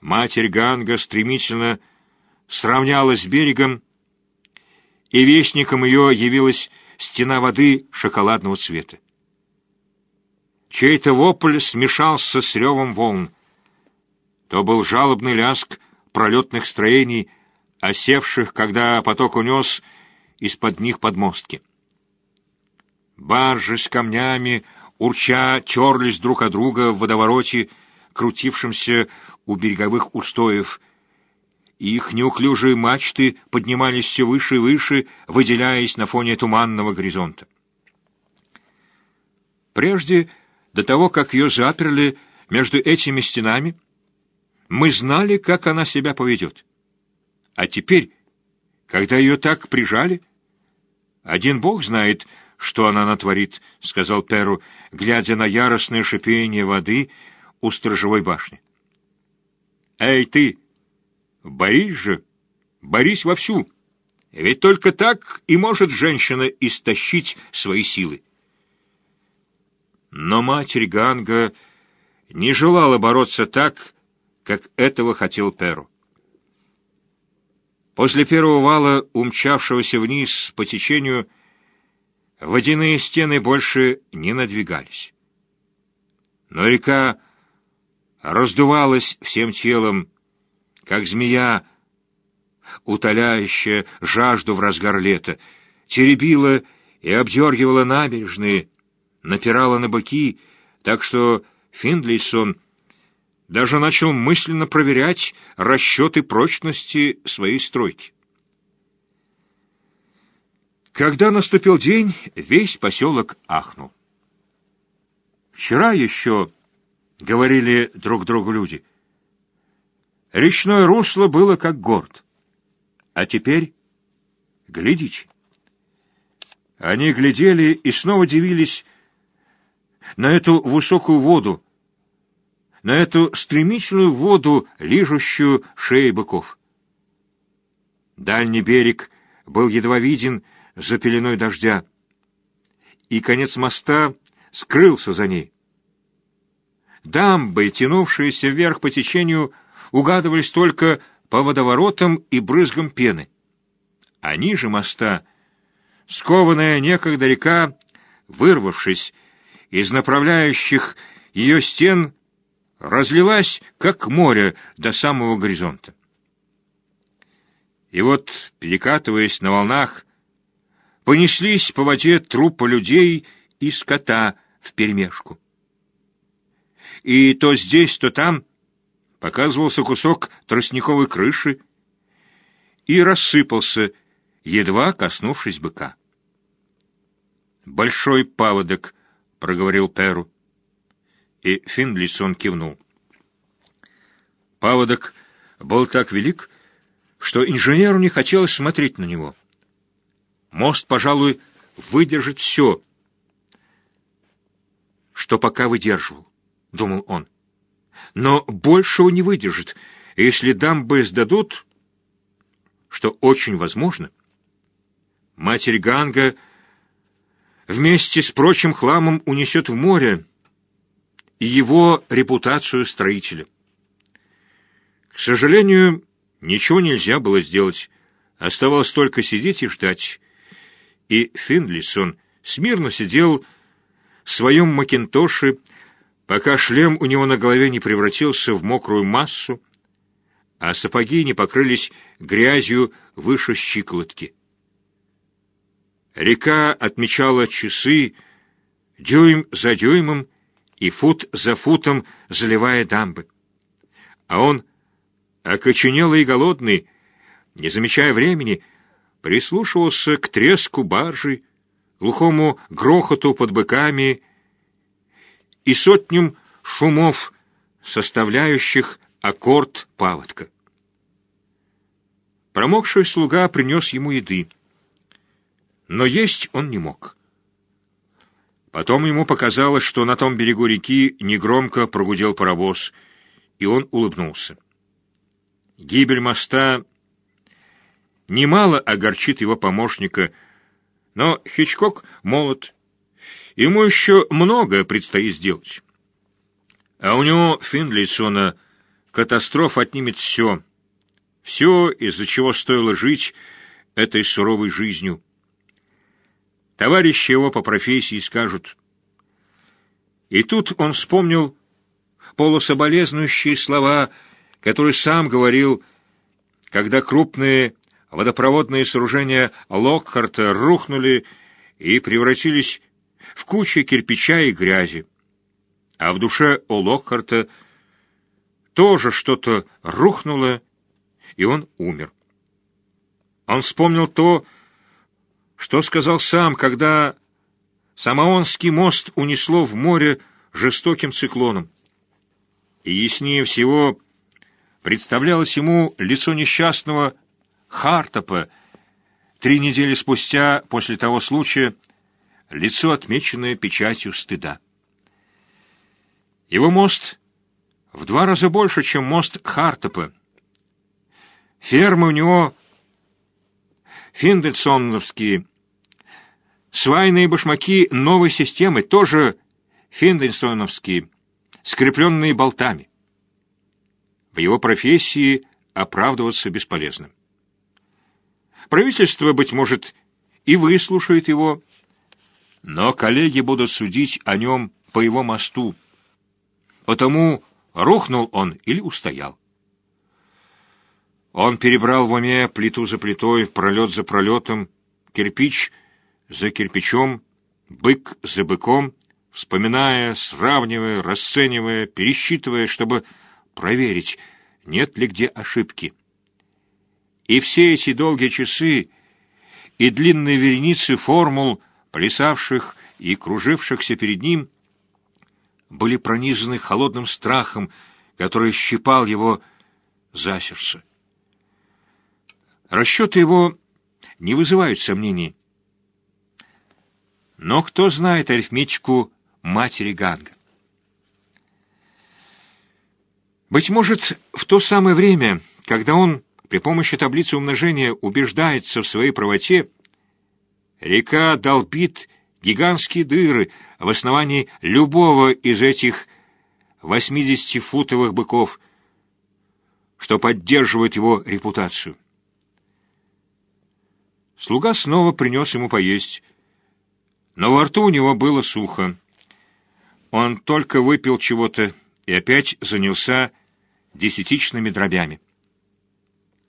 Матерь Ганга стремительно сравнялась с берегом, и вестником ее явилась стена воды шоколадного цвета. Чей-то вопль смешался с ревом волн. То был жалобный ляск пролетных строений, осевших, когда поток унес из-под них подмостки. Баржи с камнями, урча, терлись друг от друга в водовороте, крутившемся у береговых устоев, их неуклюжие мачты поднимались все выше и выше, выделяясь на фоне туманного горизонта. Прежде, до того, как ее заперли между этими стенами, мы знали, как она себя поведет. А теперь, когда ее так прижали, один бог знает, что она натворит, — сказал Перу, глядя на яростное шипение воды у сторожевой башни. — Эй, ты! Борись же! Борись вовсю! Ведь только так и может женщина истощить свои силы. Но матерь Ганга не желала бороться так, как этого хотел Перу. После первого вала, умчавшегося вниз по течению, водяные стены больше не надвигались. Но река раздувалась всем телом, как змея, утоляющая жажду в разгар лета, теребила и обдергивала набережные, напирала на боки, так что Финдлейсон даже начал мысленно проверять расчеты прочности своей стройки. Когда наступил день, весь поселок ахнул. «Вчера еще», — говорили друг другу люди, — «речное русло было как город. А теперь глядите». Они глядели и снова дивились на эту высокую воду, на эту стремительную воду, лижущую шеи быков. Дальний берег был едва виден за пеленой дождя, и конец моста скрылся за ней. Дамбы, тянувшиеся вверх по течению, угадывались только по водоворотам и брызгам пены. А ниже моста, скованная некогда река, вырвавшись из направляющих ее стен, разлилась, как море, до самого горизонта. И вот, перекатываясь на волнах, понеслись по воде трупы людей и скота вперемешку. И то здесь, то там показывался кусок тростниковой крыши и рассыпался, едва коснувшись быка. «Большой паводок», — проговорил Перу. И Финлисон кивнул. Паводок был так велик, что инженеру не хотелось смотреть на него. Мост, пожалуй, выдержит все, что пока выдерживал, — думал он. Но большего не выдержит, если дамбы сдадут, что очень возможно. Матерь Ганга вместе с прочим хламом унесет в море и его репутацию строителя. К сожалению, ничего нельзя было сделать. Оставалось только сидеть и ждать и Финлисон смирно сидел в своем макинтоше, пока шлем у него на голове не превратился в мокрую массу, а сапоги не покрылись грязью выше щиколотки. Река отмечала часы, дюйм за дюймом и фут за футом заливая дамбы. А он, окоченелый и голодный, не замечая времени, прислушивался к треску баржи, глухому грохоту под быками и сотням шумов, составляющих аккорд паводка. Промокший слуга принес ему еды, но есть он не мог. Потом ему показалось, что на том берегу реки негромко прогудел паровоз, и он улыбнулся. Гибель моста немало огорчит его помощника, но Хичкок молод. Ему еще многое предстоит сделать. А у него, Финлейсона, катастрофа отнимет все. Все, из-за чего стоило жить этой суровой жизнью. Товарищи его по профессии скажут. И тут он вспомнил полусоболезнующие слова, которые сам говорил, когда крупные водопроводные сооружения Локхарта рухнули и превратились в кучи кирпича и грязи. А в душе у Локхарта тоже что-то рухнуло, и он умер. Он вспомнил то, что сказал сам, когда Самоонский мост унесло в море жестоким циклоном. И яснее всего представлялось ему лицо несчастного Хартопа три недели спустя после того случая, лицо, отмеченное печатью стыда. Его мост в два раза больше, чем мост Хартопа. Фермы у него финдельсоновские, свайные башмаки новой системы тоже финдельсоновские, скрепленные болтами. В его профессии оправдываться бесполезно. Правительство, быть может, и выслушает его, но коллеги будут судить о нем по его мосту. Потому рухнул он или устоял. Он перебрал в уме плиту за плитой, пролет за пролетом, кирпич за кирпичом, бык за быком, вспоминая, сравнивая, расценивая, пересчитывая, чтобы проверить, нет ли где ошибки. И все эти долгие часы и длинные вереницы формул, плясавших и кружившихся перед ним, были пронизаны холодным страхом, который щипал его за сердце. Расчеты его не вызывают сомнений. Но кто знает арифметику матери Ганга? Быть может, в то самое время, когда он при помощи таблицы умножения убеждается в своей правоте, река долбит гигантские дыры в основании любого из этих 80-футовых быков, что поддерживает его репутацию. Слуга снова принес ему поесть, но во рту у него было сухо. Он только выпил чего-то и опять занялся десятичными дробями.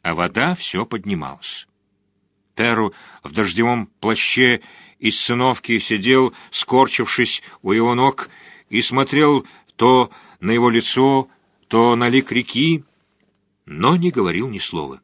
А вода все поднималась. Теру в дождевом плаще из сыновки сидел, скорчившись у его ног, и смотрел то на его лицо, то на лик реки, но не говорил ни слова.